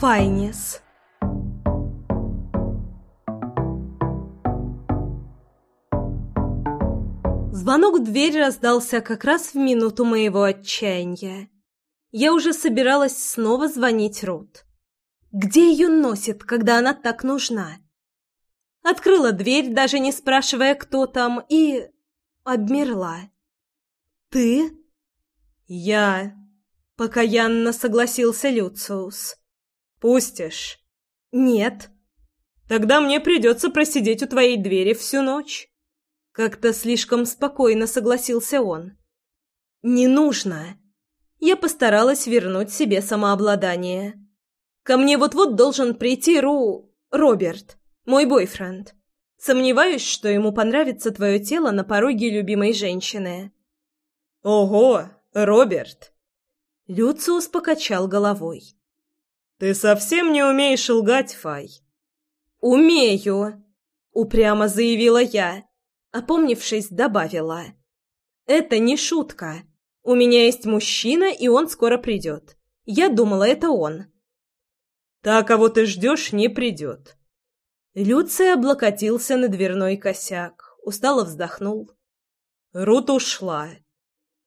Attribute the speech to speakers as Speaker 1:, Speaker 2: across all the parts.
Speaker 1: Файнис. Звонок в дверь раздался как раз в минуту моего отчаяния. Я уже собиралась снова звонить Рут. Где ее носит, когда она так нужна? Открыла дверь, даже не спрашивая, кто там, и... обмерла. «Ты?»
Speaker 2: «Я...» — покаянно согласился Люциус. «Пустишь?»
Speaker 1: «Нет».
Speaker 2: «Тогда мне придется просидеть у твоей двери всю ночь».
Speaker 1: Как-то слишком спокойно согласился он. «Не нужно». Я постаралась вернуть себе самообладание. Ко мне вот-вот должен прийти Ру... Роберт, мой бойфренд. Сомневаюсь, что ему понравится твое тело на пороге любимой женщины.
Speaker 2: Ого, Роберт.
Speaker 1: Люциус покачал головой.
Speaker 2: Ты совсем не умеешь лгать, Фай.
Speaker 1: Умею, упрямо заявила я. Опомнившись, добавила. Это не шутка. У меня есть мужчина, и он скоро придет. Я думала, это он.
Speaker 2: Та, кого ты ждешь, не придет.
Speaker 1: Люций облокотился на дверной косяк, устало вздохнул.
Speaker 2: Рут ушла.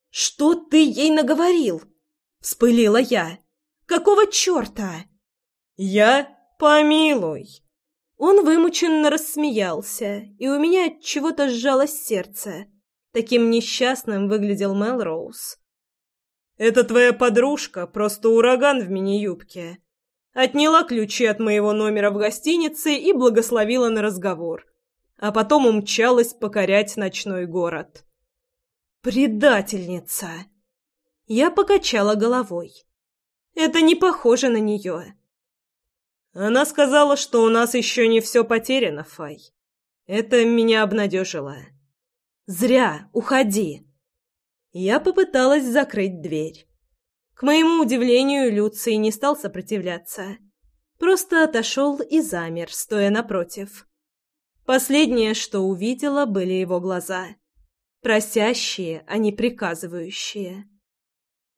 Speaker 1: «Что ты ей наговорил?» — вспылила я. «Какого черта?»
Speaker 2: «Я? Помилуй!»
Speaker 1: Он вымученно рассмеялся, и у меня от чего-то сжалось сердце. Таким несчастным выглядел Мелроуз.
Speaker 2: «Это твоя подружка, просто ураган в мини-юбке отняла ключи от моего номера в гостинице и благословила на разговор, а потом умчалась покорять ночной город.
Speaker 1: «Предательница!» Я покачала головой. «Это не похоже на нее».
Speaker 2: Она сказала, что у нас еще не все потеряно, Фай. Это меня обнадежило.
Speaker 1: «Зря, уходи!» Я попыталась закрыть дверь. К моему удивлению, Люций не стал сопротивляться. Просто отошел и замер, стоя напротив. Последнее, что увидела, были его глаза. Просящие, а не приказывающие.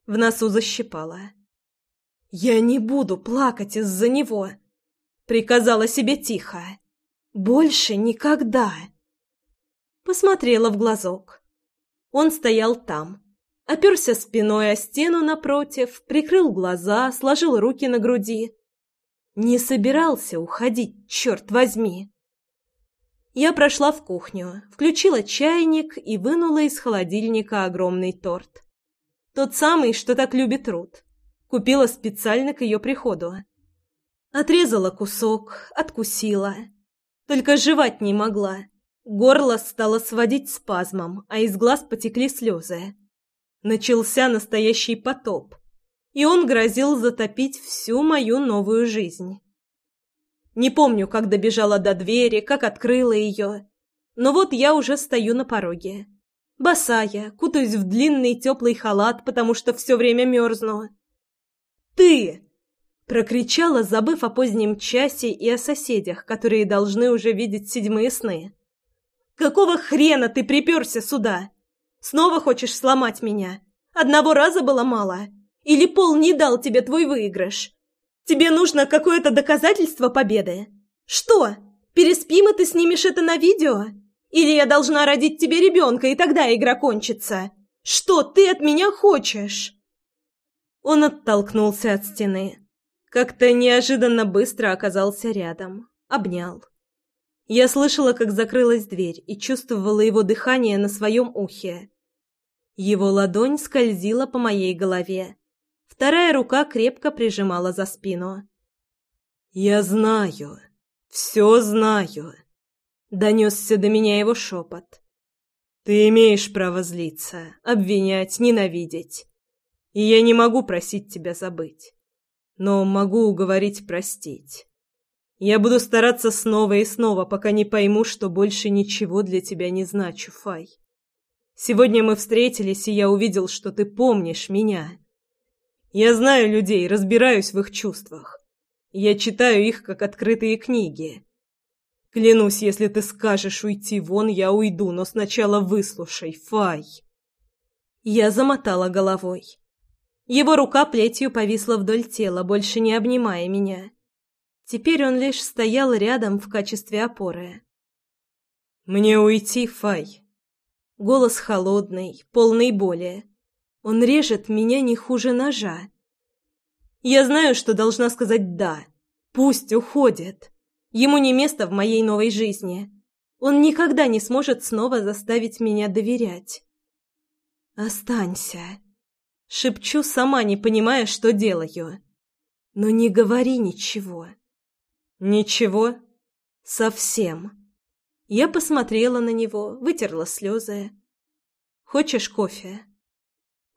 Speaker 1: В носу защипала. «Я не буду плакать из-за него!» Приказала себе тихо. «Больше никогда!» Посмотрела в глазок. Он стоял там, оперся спиной о стену напротив, прикрыл глаза, сложил руки на груди. Не собирался уходить, черт возьми. Я прошла в кухню, включила чайник и вынула из холодильника огромный торт. Тот самый, что так любит Рут. Купила специально к ее приходу. Отрезала кусок, откусила. Только жевать не могла. Горло стало сводить спазмом, а из глаз потекли слезы начался настоящий потоп, и он грозил затопить всю мою новую жизнь. Не помню, как добежала до двери, как открыла ее, но вот я уже стою на пороге. Босая, кутаюсь в длинный теплый халат, потому что все время мерзну. «Ты!» — прокричала, забыв о позднем часе и о соседях, которые должны уже видеть седьмые сны. «Какого хрена ты приперся сюда?» Снова хочешь сломать меня? Одного раза было мало? Или пол не дал тебе твой выигрыш? Тебе нужно какое-то доказательство победы? Что? Переспим, и ты снимешь это на видео? Или я должна родить тебе ребенка, и тогда игра кончится? Что ты от меня хочешь?» Он оттолкнулся от стены. Как-то неожиданно быстро оказался рядом. Обнял. Я слышала, как закрылась дверь, и чувствовала его дыхание на своем ухе. Его ладонь скользила по моей голове. Вторая рука крепко прижимала за спину.
Speaker 2: «Я знаю, все знаю», — донесся до меня его шепот. «Ты имеешь право злиться, обвинять, ненавидеть. И я не могу просить тебя забыть, но могу уговорить простить. Я буду стараться снова и снова, пока не пойму, что больше ничего для тебя не значу, Фай. Сегодня мы встретились, и я увидел, что ты помнишь меня. Я знаю людей, разбираюсь в их чувствах. Я читаю их, как открытые книги. Клянусь, если ты скажешь уйти вон, я уйду, но сначала выслушай, Фай.
Speaker 1: Я замотала головой. Его рука плетью повисла вдоль тела, больше не обнимая меня. Теперь он лишь стоял рядом в качестве опоры.
Speaker 2: «Мне уйти, Фай».
Speaker 1: Голос холодный, полный боли. Он режет меня не хуже ножа. Я знаю, что должна сказать «да». Пусть уходит. Ему не место в моей новой жизни. Он никогда не сможет снова заставить меня доверять. «Останься», — шепчу, сама не понимая, что делаю. «Но не говори ничего».
Speaker 2: «Ничего?»
Speaker 1: «Совсем». Я посмотрела на него, вытерла слезы. «Хочешь кофе?»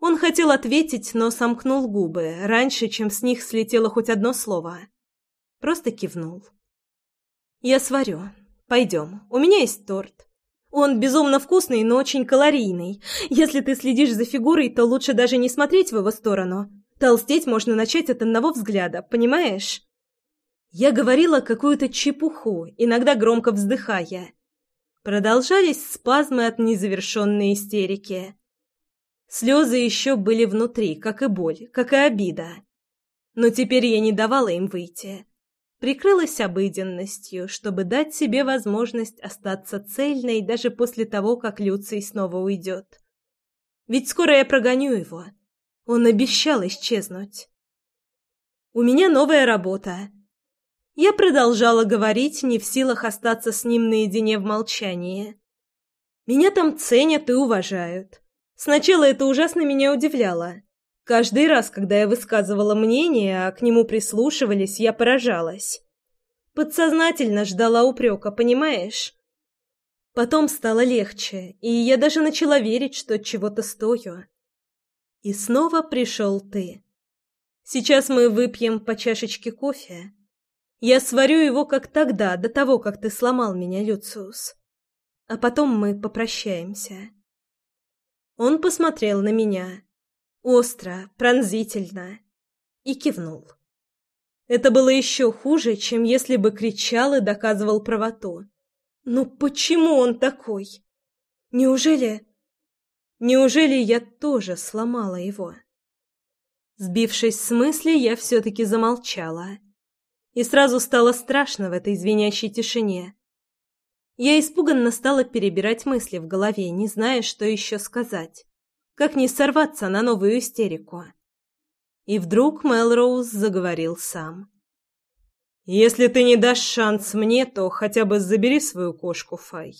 Speaker 1: Он хотел ответить, но сомкнул губы, раньше, чем с них слетело хоть одно слово. Просто кивнул. «Я сварю. Пойдем. У меня есть торт. Он безумно вкусный, но очень калорийный. Если ты следишь за фигурой, то лучше даже не смотреть в его сторону. Толстеть можно начать от одного взгляда, понимаешь?» Я говорила какую-то чепуху, иногда громко вздыхая. Продолжались спазмы от незавершенной истерики. Слезы еще были внутри, как и боль, как и обида. Но теперь я не давала им выйти. Прикрылась обыденностью, чтобы дать себе возможность остаться цельной даже после того, как Люций снова уйдет. Ведь скоро я прогоню его. Он обещал исчезнуть. У меня новая работа. Я продолжала говорить, не в силах остаться с ним наедине в молчании. Меня там ценят и уважают. Сначала это ужасно меня удивляло. Каждый раз, когда я высказывала мнение, а к нему прислушивались, я поражалась. Подсознательно ждала упрека, понимаешь? Потом стало легче, и я даже начала верить, что чего-то стою. И снова пришел ты. Сейчас мы выпьем по чашечке кофе. Я сварю его, как тогда, до того, как ты сломал меня, Люциус. А потом мы попрощаемся. Он посмотрел на меня. Остро, пронзительно. И кивнул. Это было еще хуже, чем если бы кричал и доказывал правоту. Ну почему он такой? Неужели... Неужели я тоже сломала его? Сбившись с мысли, я все-таки замолчала и сразу стало страшно в этой звенящей тишине. Я испуганно стала перебирать мысли в голове, не зная, что еще сказать. Как не сорваться на новую истерику? И вдруг Мелроуз заговорил сам. «Если ты не дашь шанс мне, то хотя бы забери свою кошку, Фай.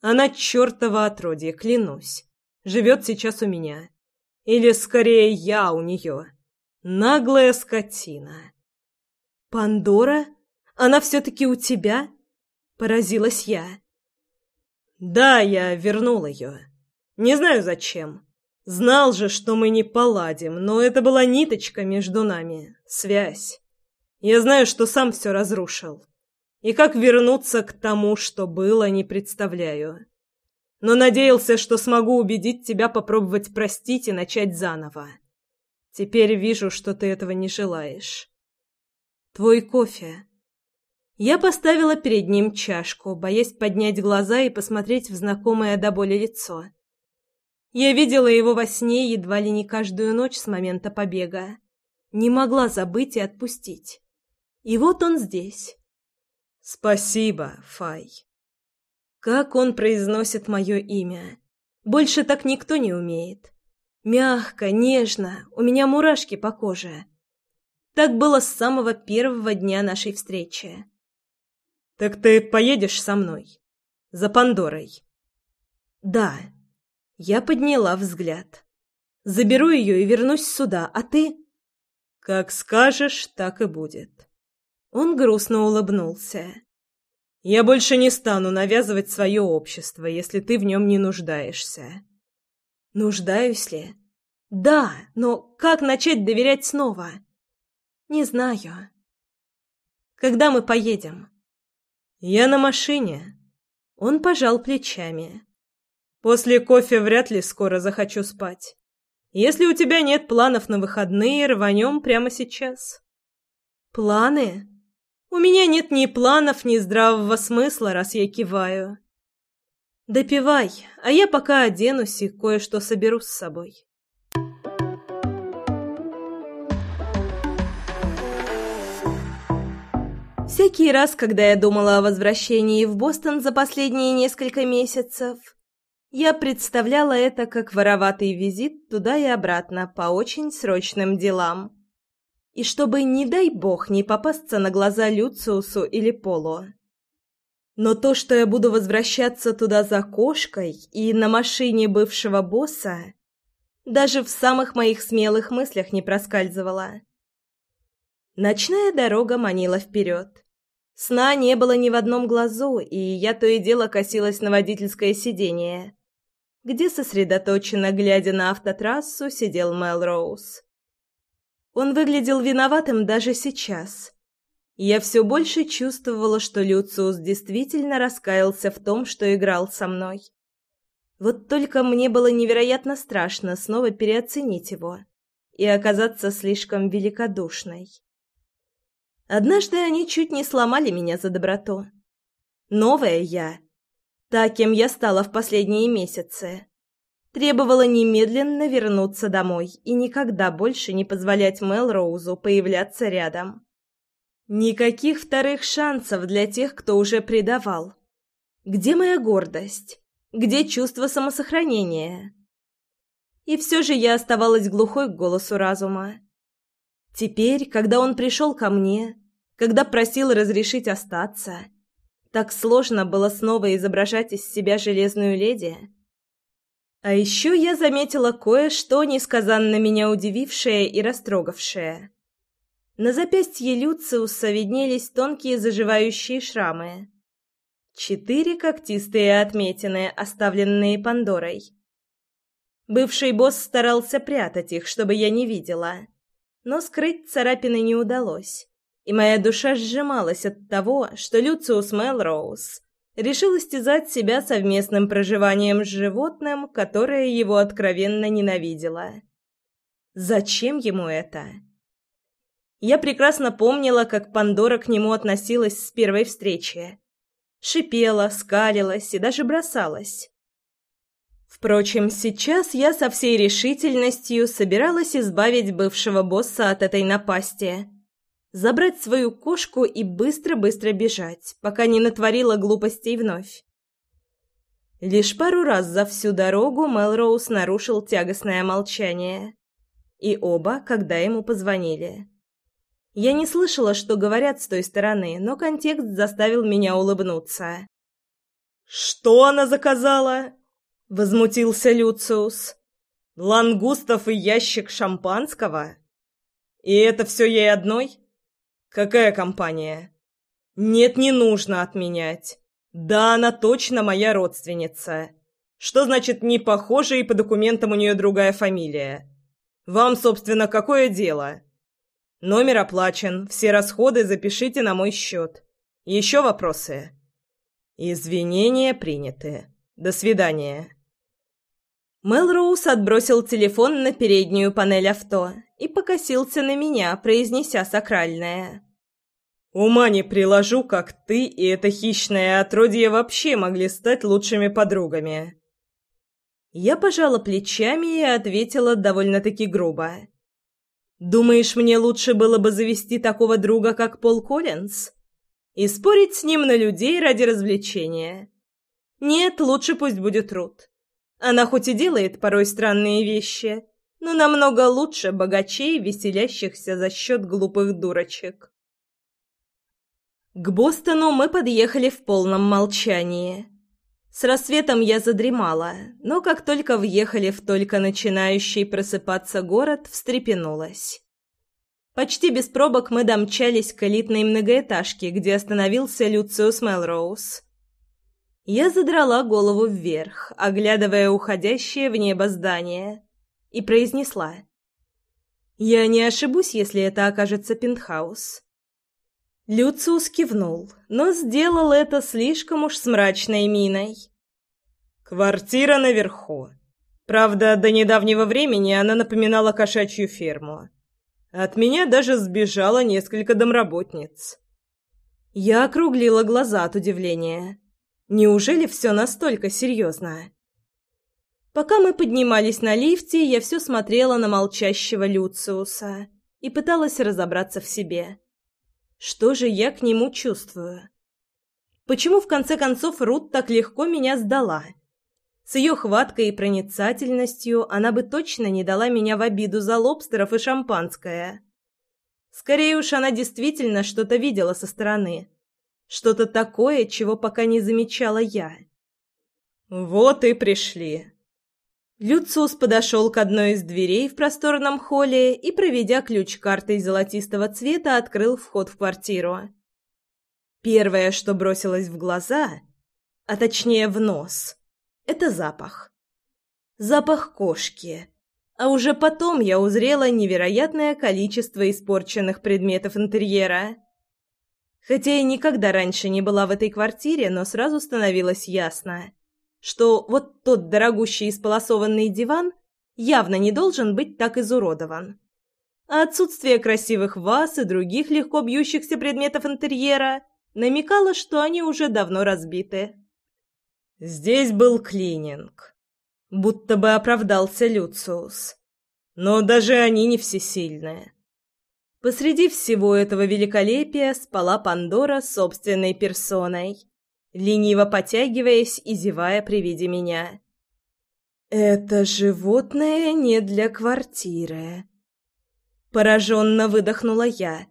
Speaker 1: Она чертова отродье, клянусь. Живет сейчас у меня. Или, скорее, я у нее. Наглая скотина». «Пандора? Она все-таки у тебя?» — поразилась я. «Да, я вернул ее. Не знаю зачем. Знал же, что мы не поладим, но это была ниточка между нами, связь. Я знаю, что сам все разрушил. И как вернуться к тому, что было, не представляю. Но надеялся, что смогу убедить тебя попробовать простить и начать заново. Теперь вижу, что ты этого не желаешь. Твой кофе. Я поставила перед ним чашку, боясь поднять глаза и посмотреть в знакомое до боли лицо. Я видела его во сне едва ли не каждую ночь с момента побега. Не могла забыть и отпустить. И вот он здесь. Спасибо, Фай. Как он произносит мое имя. Больше так никто не умеет. Мягко, нежно, у меня мурашки по коже. Так было с самого первого дня нашей встречи. «Так ты поедешь со мной? За Пандорой?» «Да». Я подняла взгляд. «Заберу ее и вернусь сюда, а ты...» «Как скажешь, так и будет». Он грустно улыбнулся. «Я больше не стану навязывать свое общество, если ты в нем не нуждаешься». «Нуждаюсь ли?» «Да, но как начать доверять снова?» Не знаю. Когда мы поедем? Я на машине. Он пожал плечами. После кофе вряд ли скоро захочу спать. Если у тебя нет планов на выходные, рванем прямо сейчас. Планы? У меня нет ни планов, ни здравого смысла, раз я киваю. Допивай, а я пока оденусь и кое-что соберу с собой. Всякий раз, когда я думала о возвращении в Бостон за последние несколько месяцев, я представляла это как вороватый визит туда и обратно по очень срочным делам. И чтобы, не дай бог, не попасться на глаза Люциусу или Полу. Но то, что я буду возвращаться туда за кошкой и на машине бывшего босса, даже в самых моих смелых мыслях не проскальзывало. Ночная дорога манила вперед. Сна не было ни в одном глазу, и я то и дело косилась на водительское сиденье, где сосредоточенно, глядя на автотрассу, сидел Мелроуз. Он выглядел виноватым даже сейчас. Я все больше чувствовала, что Люциус действительно раскаялся в том, что играл со мной. Вот только мне было невероятно страшно снова переоценить его и оказаться слишком великодушной. Однажды они чуть не сломали меня за доброту. Новая я, та, кем я стала в последние месяцы, требовала немедленно вернуться домой и никогда больше не позволять Мелроузу появляться рядом. Никаких вторых шансов для тех, кто уже предавал. Где моя гордость? Где чувство самосохранения? И все же я оставалась глухой к голосу разума. Теперь, когда он пришел ко мне, когда просил разрешить остаться. Так сложно было снова изображать из себя железную леди. А еще я заметила кое-что, несказанно меня удивившее и растрогавшее. На запястье Люциуса виднелись тонкие заживающие шрамы. Четыре когтистые отметины, оставленные Пандорой. Бывший босс старался прятать их, чтобы я не видела, но скрыть царапины не удалось и моя душа сжималась от того, что Люциус Мелроуз решил истязать себя совместным проживанием с животным, которое его откровенно ненавидело. Зачем ему это? Я прекрасно помнила, как Пандора к нему относилась с первой встречи. Шипела, скалилась и даже бросалась. Впрочем, сейчас я со всей решительностью собиралась избавить бывшего босса от этой напасти – забрать свою кошку и быстро-быстро бежать, пока не натворила глупостей вновь. Лишь пару раз за всю дорогу Мелроуз нарушил тягостное молчание. И оба, когда ему позвонили. Я не слышала, что говорят с той стороны, но контекст заставил меня улыбнуться. «Что она заказала?» — возмутился Люциус. «Лангустов и ящик шампанского? И это все ей одной?» «Какая компания?» «Нет, не нужно отменять. Да, она точно моя родственница. Что значит «не похожа» и по документам у нее другая фамилия? Вам, собственно, какое дело?» «Номер оплачен. Все расходы запишите на мой счет. Еще вопросы?» «Извинения приняты. До свидания». Мелроуз отбросил телефон на переднюю панель авто и покосился на меня, произнеся сакральное. «Ума не приложу, как ты и это хищное отродье вообще могли стать лучшими подругами». Я пожала плечами и ответила довольно-таки грубо. «Думаешь, мне лучше было бы завести такого друга, как Пол Коллинз? И спорить с ним на людей ради развлечения? Нет, лучше пусть будет Рут. Она хоть и делает порой странные вещи, но намного лучше богачей, веселящихся за счет глупых дурочек. К Бостону мы подъехали в полном молчании. С рассветом я задремала, но как только въехали в только начинающий просыпаться город, встрепенулась. Почти без пробок мы домчались к элитной многоэтажке, где остановился Люциус Мелроуз. Я задрала голову вверх, оглядывая уходящее в небо здание, и произнесла. «Я не ошибусь, если это окажется пентхаус». Люциус кивнул, но сделал это слишком уж с мрачной миной. «Квартира наверху. Правда, до недавнего времени она напоминала кошачью ферму. От меня даже сбежало несколько домработниц». Я округлила глаза от удивления. Неужели все настолько серьезно? Пока мы поднимались на лифте, я все смотрела на молчащего Люциуса и пыталась разобраться в себе. Что же я к нему чувствую? Почему, в конце концов, Рут так легко меня сдала? С ее хваткой и проницательностью она бы точно не дала меня в обиду за лобстеров и шампанское. Скорее уж, она действительно что-то видела со стороны. Что-то такое, чего пока не замечала я. «Вот и пришли», Люциус подошел к одной из дверей в просторном холле и, проведя ключ картой золотистого цвета, открыл вход в квартиру. Первое, что бросилось в глаза, а точнее в нос, это запах. Запах кошки. А уже потом я узрела невероятное количество испорченных предметов интерьера. Хотя я никогда раньше не была в этой квартире, но сразу становилось ясно что вот тот дорогущий исполосованный диван явно не должен быть так изуродован. А отсутствие красивых ваз и других легко бьющихся предметов интерьера намекало, что они уже давно разбиты. Здесь был клининг. Будто бы оправдался Люциус. Но даже они не всесильные. Посреди всего этого великолепия спала Пандора собственной персоной лениво потягиваясь и зевая при виде меня. «Это животное не для квартиры», — пораженно выдохнула я,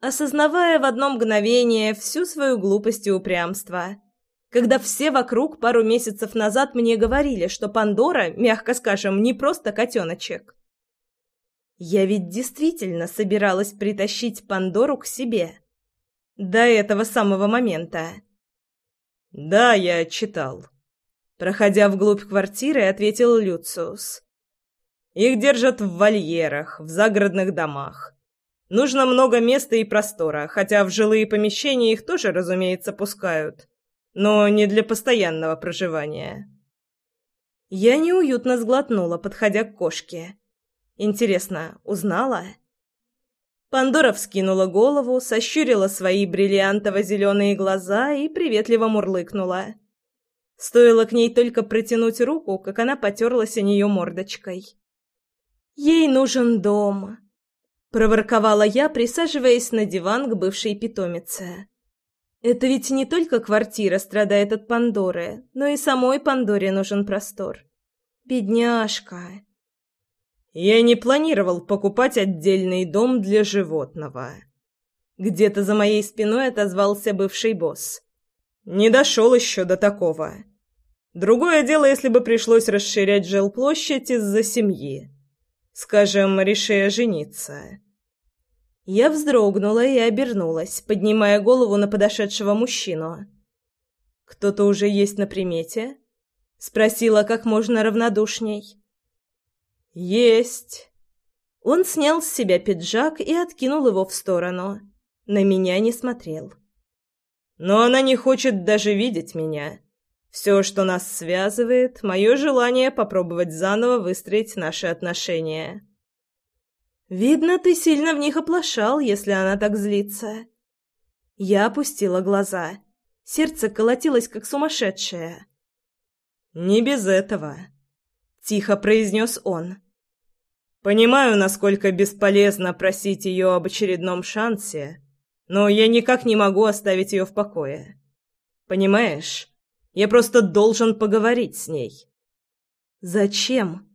Speaker 1: осознавая в одно мгновение всю свою глупость и упрямство, когда все вокруг пару месяцев назад мне говорили, что Пандора, мягко скажем, не просто котеночек. Я ведь действительно собиралась притащить Пандору к себе. До этого самого момента. «Да, я читал». Проходя вглубь квартиры, ответил Люциус. «Их держат в вольерах, в загородных домах. Нужно много места и простора, хотя в жилые помещения их тоже, разумеется, пускают, но не для постоянного проживания». Я неуютно сглотнула, подходя к кошке. Интересно, узнала? Пандора вскинула голову, сощурила свои бриллиантово-зеленые глаза и приветливо мурлыкнула. Стоило к ней только протянуть руку, как она потерлась о нее мордочкой. «Ей нужен дом», — проворковала я, присаживаясь на диван к бывшей питомице. «Это ведь не только квартира страдает от Пандоры, но и самой Пандоре нужен простор. Бедняжка!» Я не планировал покупать отдельный дом для животного. Где-то за моей спиной отозвался бывший босс. Не дошел еще до такого. Другое дело, если бы пришлось расширять жилплощадь из-за семьи. Скажем, решая жениться. Я вздрогнула и обернулась, поднимая голову на подошедшего мужчину. «Кто-то уже есть на примете?» — спросила как можно равнодушней. «Есть!» Он снял с себя пиджак и откинул его в сторону. На меня не смотрел. «Но она не хочет даже видеть меня. Все, что нас связывает, мое желание попробовать заново выстроить наши отношения». «Видно, ты сильно в них оплошал, если она так злится». Я опустила глаза. Сердце колотилось, как сумасшедшее. «Не без этого», — тихо произнес он. Понимаю, насколько бесполезно просить ее об очередном шансе, но я никак не могу оставить ее в покое. Понимаешь? Я просто должен поговорить с ней. Зачем?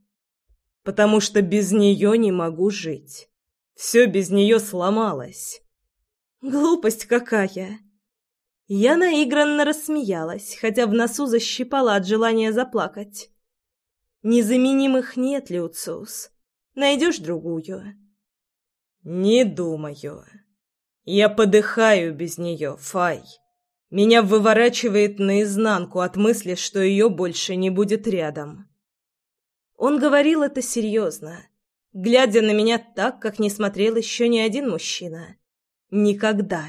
Speaker 1: Потому что без нее не могу жить. Все без нее сломалось. Глупость какая. Я наигранно рассмеялась, хотя в носу защипала от желания заплакать. Незаменимых нет, Люциус. Найдешь другую?» «Не думаю. Я подыхаю без нее, Фай. Меня выворачивает наизнанку от мысли, что ее больше не будет рядом». Он говорил это серьезно, глядя на меня так, как не смотрел еще ни один мужчина. Никогда.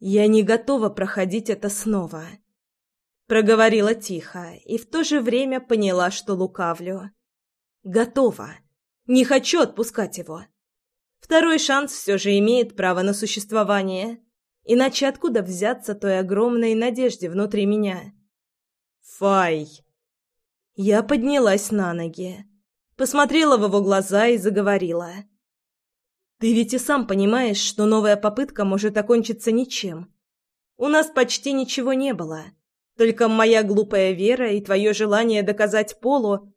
Speaker 1: «Я не готова проходить это снова», — проговорила тихо и в то же время поняла, что лукавлю. Готова. Не хочу отпускать его. Второй шанс все же имеет право на существование. Иначе откуда взяться той огромной надежде внутри меня? Фай. Я поднялась на ноги, посмотрела в его глаза и заговорила. Ты ведь и сам понимаешь, что новая попытка может окончиться ничем. У нас почти ничего не было. Только моя глупая вера и твое желание доказать Полу...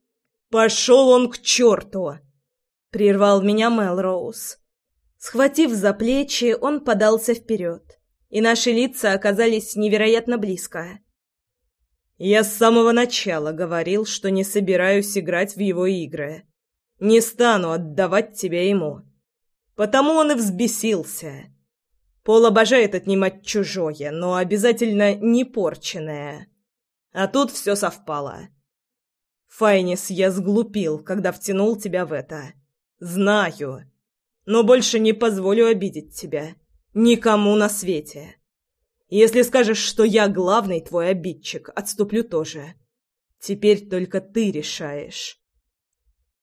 Speaker 1: «Пошел он к черту!» — прервал меня Мелроуз. Схватив за плечи, он подался вперед, и наши лица оказались невероятно близко. «Я с самого начала говорил, что не собираюсь играть в его игры. Не стану отдавать тебя ему. Потому он и взбесился. Пол обожает отнимать чужое, но обязательно не порченное. А тут все совпало. Файнис, я сглупил, когда втянул тебя в это. Знаю. Но больше не позволю обидеть тебя. Никому на свете. Если скажешь, что я главный твой обидчик, отступлю тоже. Теперь только ты решаешь.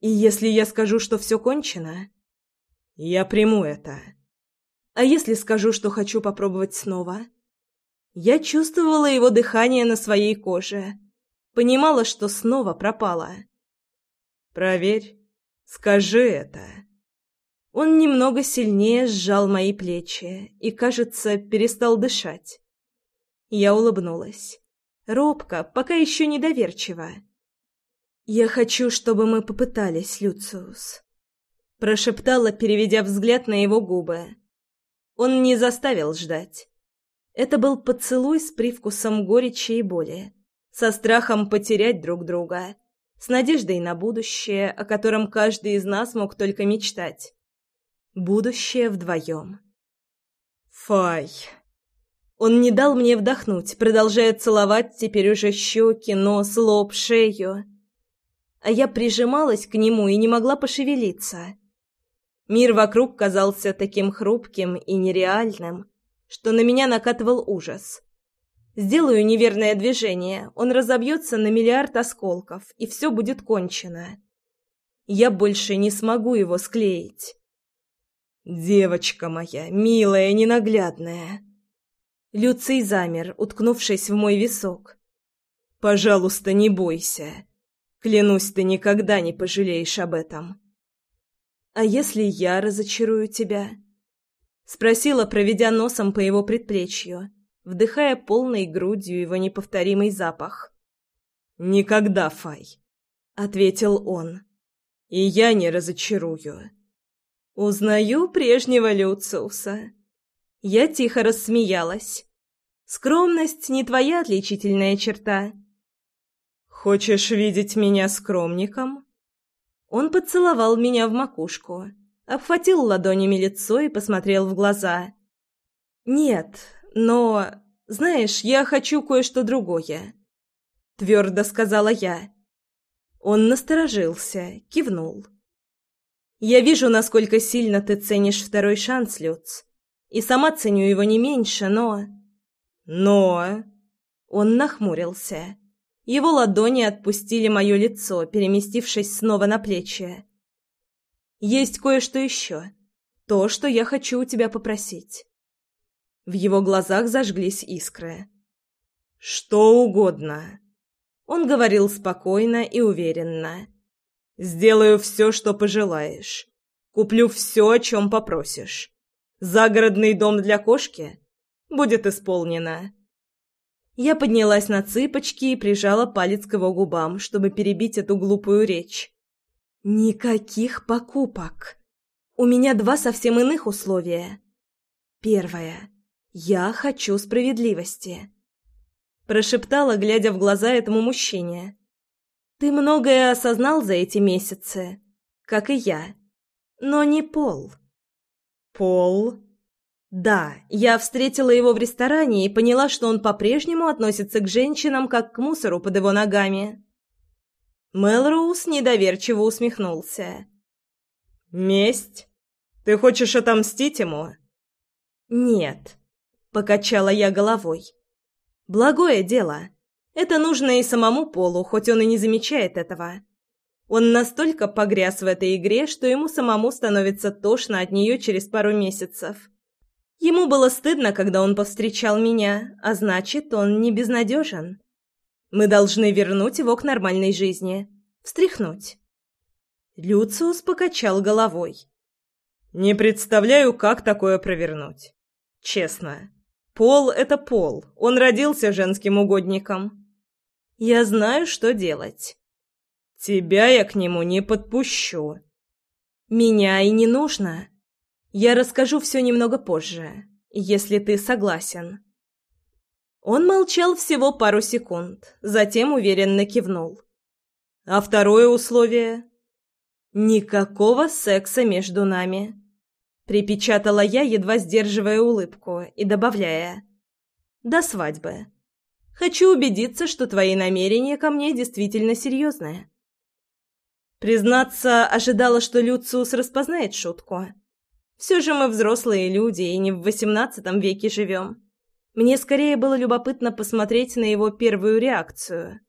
Speaker 1: И если я скажу, что все кончено? Я приму это. А если скажу, что хочу попробовать снова? Я чувствовала его дыхание на своей коже. Понимала, что снова пропала. Проверь. Скажи это. Он немного сильнее сжал мои плечи и, кажется, перестал дышать. Я улыбнулась. Робко, пока еще недоверчиво. «Я хочу, чтобы мы попытались, Люциус», — прошептала, переведя взгляд на его губы. Он не заставил ждать. Это был поцелуй с привкусом горечи и боли, со страхом потерять друг друга, с надеждой на будущее, о котором каждый из нас мог только мечтать. Будущее вдвоем. Фай. Он не дал мне вдохнуть, продолжая целовать теперь уже щеки, нос, лоб, шею. А я прижималась к нему и не могла пошевелиться. Мир вокруг казался таким хрупким и нереальным, что на меня накатывал ужас. Сделаю неверное движение, он разобьется на миллиард осколков, и все будет кончено. Я больше не смогу его склеить. «Девочка моя, милая, ненаглядная!» Люций замер, уткнувшись в мой висок. «Пожалуйста, не бойся. Клянусь, ты никогда не пожалеешь об этом». «А если я разочарую тебя?» Спросила, проведя носом по его предплечью, вдыхая полной грудью его неповторимый запах. «Никогда, Фай», — ответил он. «И я не разочарую». «Узнаю прежнего Люциуса». Я тихо рассмеялась. «Скромность не твоя отличительная черта». «Хочешь видеть меня скромником?» Он поцеловал меня в макушку, обхватил ладонями лицо и посмотрел в глаза. «Нет, но, знаешь, я хочу кое-что другое», — твердо сказала я. Он насторожился, кивнул. «Я вижу, насколько сильно ты ценишь второй шанс, Люц, и сама ценю его не меньше, но...» «Но...» Он нахмурился. Его ладони отпустили мое лицо, переместившись снова на плечи. «Есть кое-что еще. То, что я хочу у тебя попросить». В его глазах зажглись искры. «Что угодно». Он говорил спокойно и уверенно. «Сделаю все, что пожелаешь. Куплю все, о чем попросишь. Загородный дом для кошки? Будет исполнено. Я поднялась на цыпочки и прижала палец к его губам, чтобы перебить эту глупую речь. «Никаких покупок. У меня два совсем иных условия. Первое. Я хочу справедливости». Прошептала, глядя в глаза этому мужчине. «Ты многое осознал за эти месяцы, как и я. Но не Пол». «Пол?» Да, я встретила его в ресторане и поняла, что он по-прежнему относится к женщинам как к мусору под его ногами. Мелроуз недоверчиво усмехнулся. «Месть? Ты хочешь отомстить ему?» «Нет», — покачала я головой. «Благое дело. Это нужно и самому Полу, хоть он и не замечает этого. Он настолько погряз в этой игре, что ему самому становится тошно от нее через пару месяцев». Ему было стыдно, когда он повстречал меня, а значит, он не безнадежен. Мы должны вернуть его к нормальной жизни. Встряхнуть. Люциус покачал головой.
Speaker 2: Не представляю, как такое провернуть. Честно. Пол — это пол. Он родился женским угодником. Я знаю, что делать. Тебя я к нему не подпущу. Меня и не нужно. Я расскажу все немного позже, если ты согласен. Он молчал всего пару секунд, затем уверенно кивнул. А второе условие? Никакого секса между нами. Припечатала я, едва сдерживая улыбку, и добавляя. До свадьбы. Хочу убедиться, что твои намерения ко мне действительно серьезные. Признаться, ожидала, что Люциус распознает шутку. Все же мы взрослые люди и не в восемнадцатом веке живем. Мне скорее было любопытно посмотреть на его первую реакцию.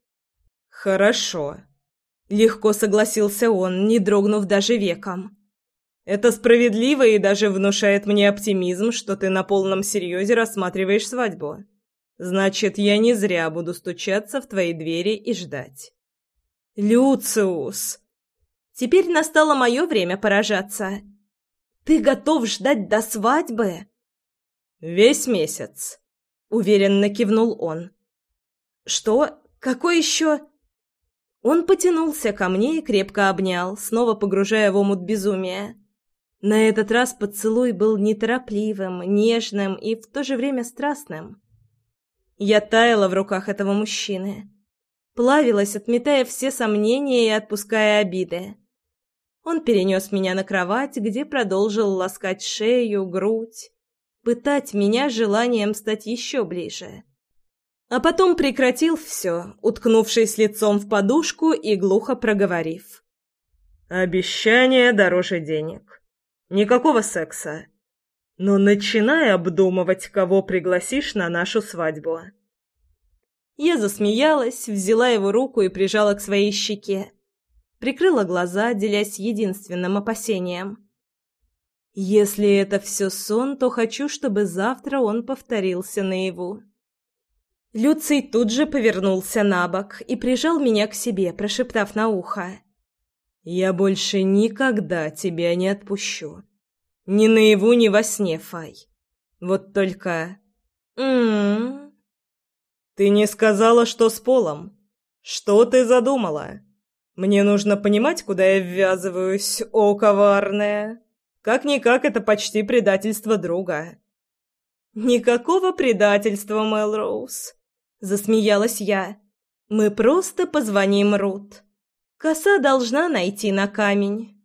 Speaker 2: «Хорошо», — легко согласился он, не дрогнув даже веком. «Это справедливо и даже внушает мне оптимизм, что ты на полном серьезе рассматриваешь свадьбу. Значит, я не зря буду стучаться в твои двери и ждать». «Люциус!» Теперь настало мое время поражаться. «Ты готов ждать до свадьбы?» «Весь месяц», — уверенно кивнул он. «Что? Какой еще?» Он потянулся ко мне и крепко обнял, снова погружая в омут безумия. На этот раз поцелуй был неторопливым, нежным и в то же время страстным. Я таяла в руках этого мужчины. Плавилась, отметая все сомнения и отпуская обиды. Он перенес меня на кровать, где продолжил ласкать шею, грудь, пытать меня желанием стать еще ближе. А потом прекратил все, уткнувшись лицом в подушку и глухо проговорив. «Обещание дороже денег. Никакого секса. Но начинай обдумывать, кого пригласишь на нашу свадьбу». Я засмеялась, взяла его руку и прижала к своей щеке прикрыла глаза, делясь единственным опасением. Если это все сон, то хочу, чтобы завтра он повторился наяву. Люций тут же повернулся на бок и прижал меня к себе, прошептав на ухо. «Я больше никогда тебя не отпущу. Ни наяву, ни во сне, Фай. Вот только...» М -м -м. «Ты не сказала, что с Полом? Что ты задумала?» Мне нужно понимать, куда я ввязываюсь, о коварная. Как-никак это почти предательство друга. Никакого предательства, Мелроуз, засмеялась я. Мы просто позвоним Рут. Коса должна найти на камень.